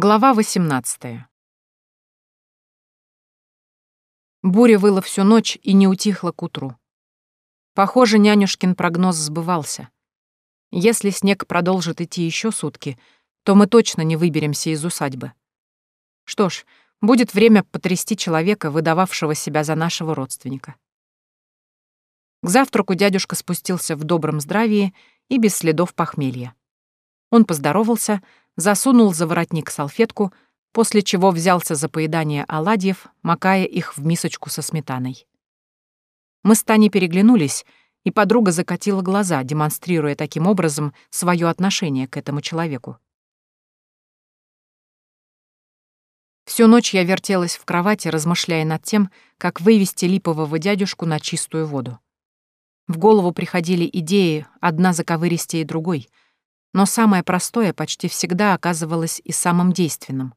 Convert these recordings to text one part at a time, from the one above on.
Глава 18. Буря выла всю ночь и не утихла к утру. Похоже, нянюшкин прогноз сбывался. Если снег продолжит идти еще сутки, то мы точно не выберемся из усадьбы. Что ж, будет время потрясти человека, выдававшего себя за нашего родственника. К завтраку дядюшка спустился в добром здравии и без следов похмелья. Он поздоровался, засунул за воротник салфетку, после чего взялся за поедание оладьев, макая их в мисочку со сметаной. Мы с Таней переглянулись, и подруга закатила глаза, демонстрируя таким образом свое отношение к этому человеку. Всю ночь я вертелась в кровати, размышляя над тем, как вывести липового дядюшку на чистую воду. В голову приходили идеи, одна заковыристее другой — но самое простое почти всегда оказывалось и самым действенным.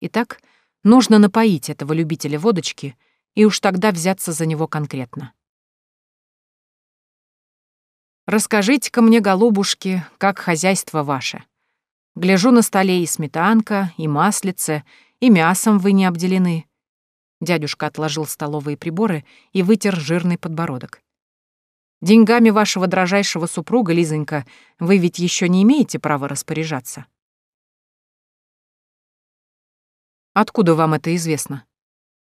Итак, нужно напоить этого любителя водочки и уж тогда взяться за него конкретно. «Расскажите-ка мне, голубушки, как хозяйство ваше. Гляжу на столе и сметанка, и маслице, и мясом вы не обделены». Дядюшка отложил столовые приборы и вытер жирный подбородок. Деньгами вашего дрожайшего супруга, Лизонька, вы ведь еще не имеете права распоряжаться. Откуда вам это известно?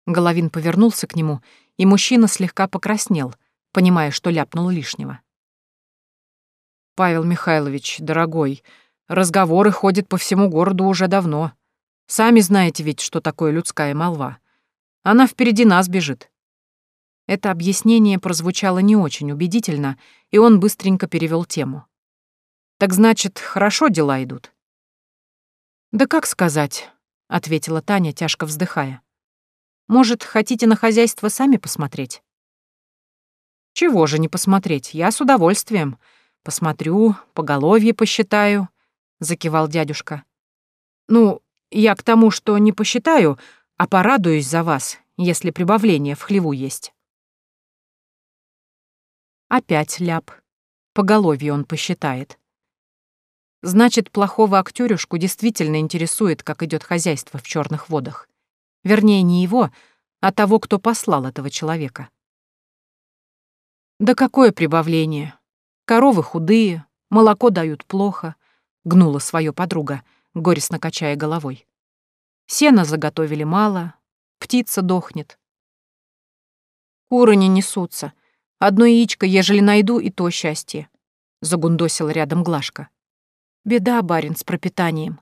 Головин повернулся к нему, и мужчина слегка покраснел, понимая, что ляпнул лишнего. Павел Михайлович, дорогой, разговоры ходят по всему городу уже давно. Сами знаете ведь, что такое людская молва. Она впереди нас бежит. Это объяснение прозвучало не очень убедительно, и он быстренько перевел тему. «Так значит, хорошо дела идут?» «Да как сказать?» — ответила Таня, тяжко вздыхая. «Может, хотите на хозяйство сами посмотреть?» «Чего же не посмотреть? Я с удовольствием. Посмотрю, поголовье посчитаю», — закивал дядюшка. «Ну, я к тому, что не посчитаю, а порадуюсь за вас, если прибавление в хлеву есть». Опять ляп. Поголовье он посчитает. Значит, плохого актёрюшку действительно интересует, как идет хозяйство в черных водах. Вернее, не его, а того, кто послал этого человека. Да какое прибавление? Коровы худые, молоко дают плохо, гнула свое подруга, горестно качая головой. Сена заготовили мало, птица дохнет. Куры не несутся, Одно яичко, ежели найду, и то счастье. Загундосил рядом Глашка. Беда, барин, с пропитанием.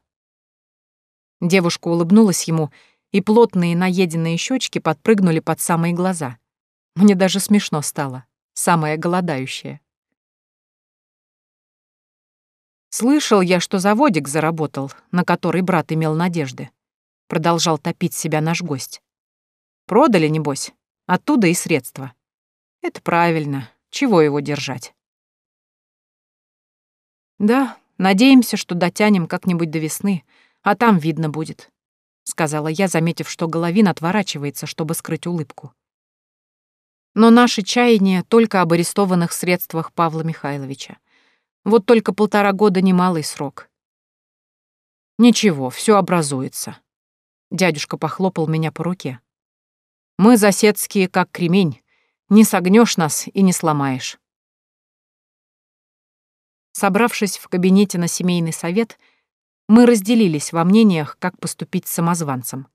Девушка улыбнулась ему, и плотные наеденные щечки подпрыгнули под самые глаза. Мне даже смешно стало. Самая голодающая. Слышал я, что заводик заработал, на который брат имел надежды. Продолжал топить себя наш гость. Продали, небось, оттуда и средства. Это правильно. Чего его держать? Да, надеемся, что дотянем как-нибудь до весны, а там видно будет, сказала я, заметив, что Головин отворачивается, чтобы скрыть улыбку. Но наши чаяния только об арестованных средствах Павла Михайловича. Вот только полтора года немалый срок. Ничего, все образуется. Дядюшка похлопал меня по руке. Мы заседские, как кремень, не согнешь нас и не сломаешь. Собравшись в кабинете на семейный совет, мы разделились во мнениях, как поступить с самозванцем.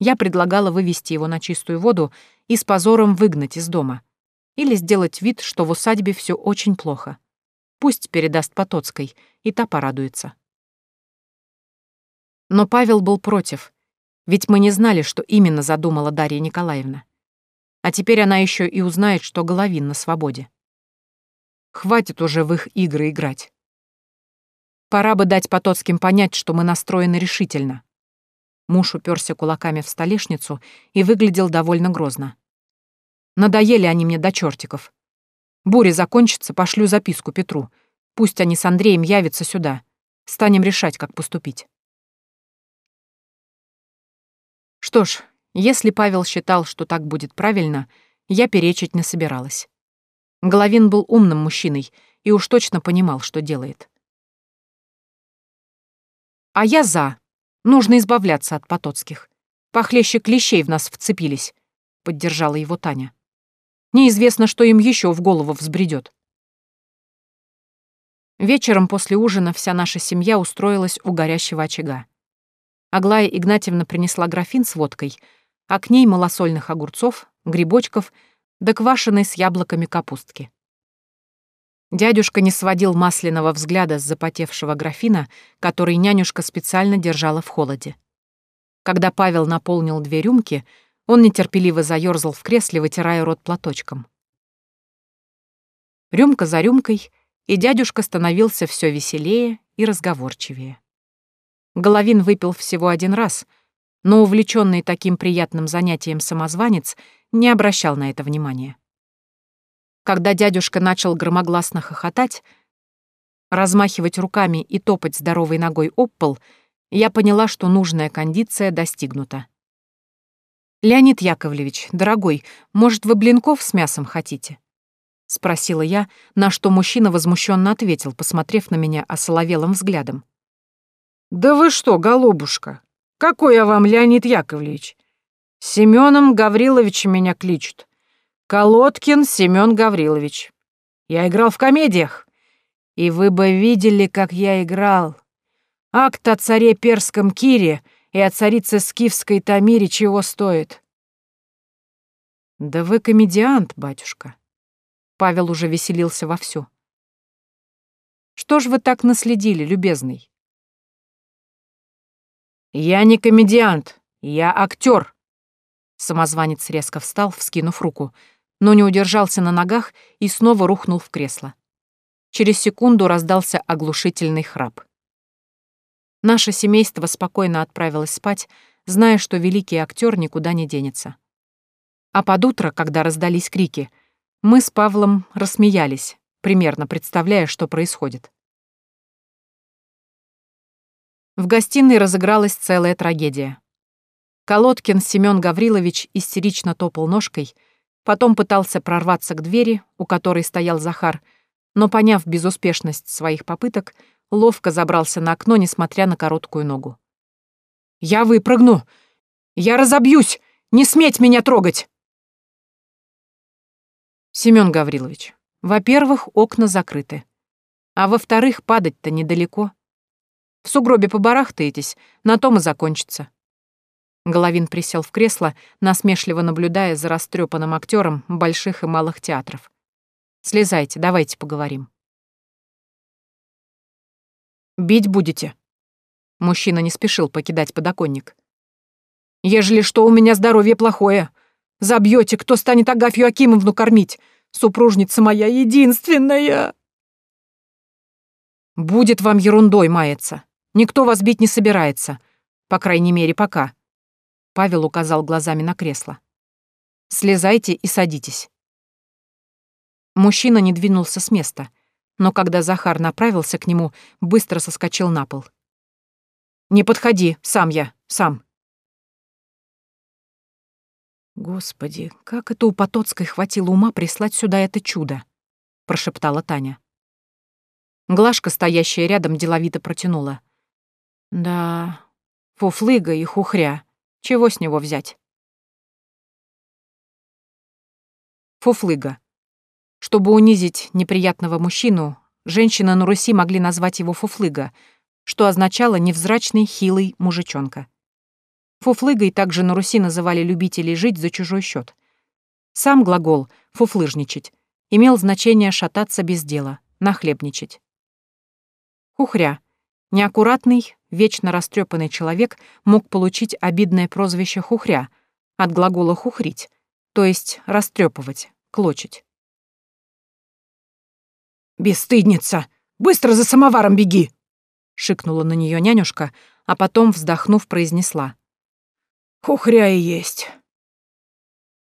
Я предлагала вывести его на чистую воду и с позором выгнать из дома. Или сделать вид, что в усадьбе все очень плохо. Пусть передаст Потоцкой, и та порадуется. Но Павел был против, ведь мы не знали, что именно задумала Дарья Николаевна. А теперь она еще и узнает, что Головин на свободе. Хватит уже в их игры играть. Пора бы дать Потоцким понять, что мы настроены решительно. Муж уперся кулаками в столешницу и выглядел довольно грозно. Надоели они мне до чертиков. Буря закончится, пошлю записку Петру. Пусть они с Андреем явятся сюда. Станем решать, как поступить. Что ж, если Павел считал, что так будет правильно, я перечить не собиралась. Головин был умным мужчиной и уж точно понимал, что делает. «А я за», Нужно избавляться от Потоцких. Похлеще клещей в нас вцепились», — поддержала его Таня. «Неизвестно, что им еще в голову взбредет. Вечером после ужина вся наша семья устроилась у горящего очага. Аглая Игнатьевна принесла графин с водкой, а к ней малосольных огурцов, грибочков да квашеной с яблоками капустки. Дядюшка не сводил масляного взгляда с запотевшего графина, который нянюшка специально держала в холоде. Когда Павел наполнил две рюмки, он нетерпеливо заёрзал в кресле, вытирая рот платочком. Рюмка за рюмкой, и дядюшка становился все веселее и разговорчивее. Головин выпил всего один раз, но увлеченный таким приятным занятием самозванец не обращал на это внимания. Когда дядюшка начал громогласно хохотать, размахивать руками и топать здоровой ногой об пол — я поняла, что нужная кондиция достигнута. «Леонид Яковлевич, дорогой, может, вы блинков с мясом хотите?» — спросила я, на что мужчина возмущенно ответил, посмотрев на меня осоловелым взглядом. «Да вы что, голубушка, какой я вам Леонид Яковлевич? Семеном Гавриловичем меня кличут. Колодкин Семен Гаврилович. Я играл в комедиях. И вы бы видели, как я играл. Акт о царе Перском Кире и о царице Скифской Тамире чего стоит? Да вы комедиант, батюшка. Павел уже веселился вовсю. Что ж вы так наследили, любезный? Я не комедиант, я актер. Самозванец резко встал, вскинув руку, но не удержался на ногах и снова рухнул в кресло. Через секунду раздался оглушительный храп. Наше семейство спокойно отправилось спать, зная, что великий актер никуда не денется. А под утро, когда раздались крики, мы с Павлом рассмеялись, примерно представляя, что происходит. В гостиной разыгралась целая трагедия. Колодкин Семён Гаврилович истерично топал ножкой, потом пытался прорваться к двери, у которой стоял Захар, но, поняв безуспешность своих попыток, ловко забрался на окно, несмотря на короткую ногу. «Я выпрыгну! Я разобьюсь! Не сметь меня трогать!» Семён Гаврилович, во-первых, окна закрыты. А во-вторых, падать-то недалеко. В сугробе побарахтаетесь, на том и закончится. Головин присел в кресло, насмешливо наблюдая за растрепанным актером больших и малых театров. «Слезайте, давайте поговорим». Бить будете?» Мужчина не спешил покидать подоконник. «Ежели что, у меня здоровье плохое. Забьете, кто станет Агафью Акимовну кормить? Супружница моя единственная!» «Будет вам ерундой маяться. Никто вас бить не собирается. По крайней мере, пока». Павел указал глазами на кресло. «Слезайте и садитесь». Мужчина не двинулся с места, но когда Захар направился к нему, быстро соскочил на пол. «Не подходи, сам я, сам». «Господи, как это у Потоцкой хватило ума прислать сюда это чудо?» — прошептала Таня. Глашка, стоящая рядом, деловито протянула. «Да, фуфлыга и хухря. Чего с него взять?» Фуфлыга. Чтобы унизить неприятного мужчину, женщины на Руси могли назвать его фуфлыга, что означало невзрачный, хилый мужичонка. Фуфлыгой также на Руси называли любителей жить за чужой счет. Сам глагол «фуфлыжничать» имел значение шататься без дела, нахлебничать. Хухря. Неаккуратный, вечно растрепанный человек мог получить обидное прозвище хухря от глагола хухрить, то есть растрепывать, клочить. «Бесстыдница! Быстро за самоваром беги!» — шикнула на нее нянюшка, а потом, вздохнув, произнесла. «Хухря и есть!»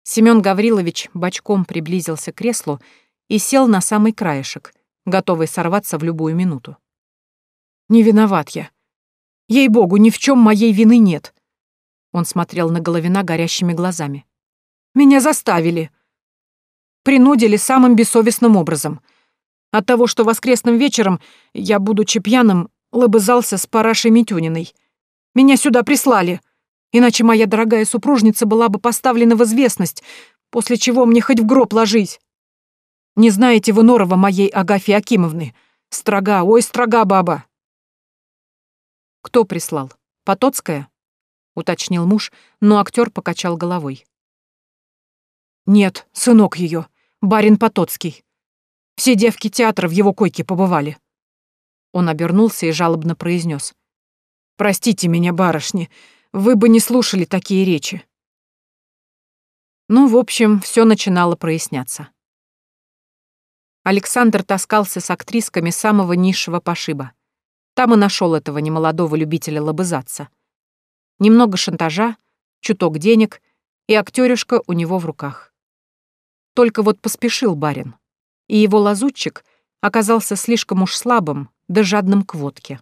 Семён Гаврилович бочком приблизился к креслу и сел на самый краешек, готовый сорваться в любую минуту. «Не виноват я. Ей-богу, ни в чем моей вины нет!» Он смотрел на Головина горящими глазами. «Меня заставили. Принудили самым бессовестным образом — от того, что воскресным вечером я, будучи пьяным, лобызался с парашей Митюниной. Меня сюда прислали. Иначе моя дорогая супружница была бы поставлена в известность, после чего мне хоть в гроб ложить. Не знаете вы Норова моей Агафьи Акимовны? Строга, ой, строга баба. Кто прислал? Потоцкая? Уточнил муж, но актер покачал головой. Нет, сынок ее, барин Потоцкий. Все девки театра в его койке побывали. Он обернулся и жалобно произнес: «Простите меня, барышни, вы бы не слушали такие речи». Ну, в общем, все начинало проясняться. Александр таскался с актрисками самого низшего пошиба. Там и нашел этого немолодого любителя лобызаться. Немного шантажа, чуток денег, и актерюшка у него в руках. Только вот поспешил барин, и его лазутчик оказался слишком уж слабым да жадным к водке.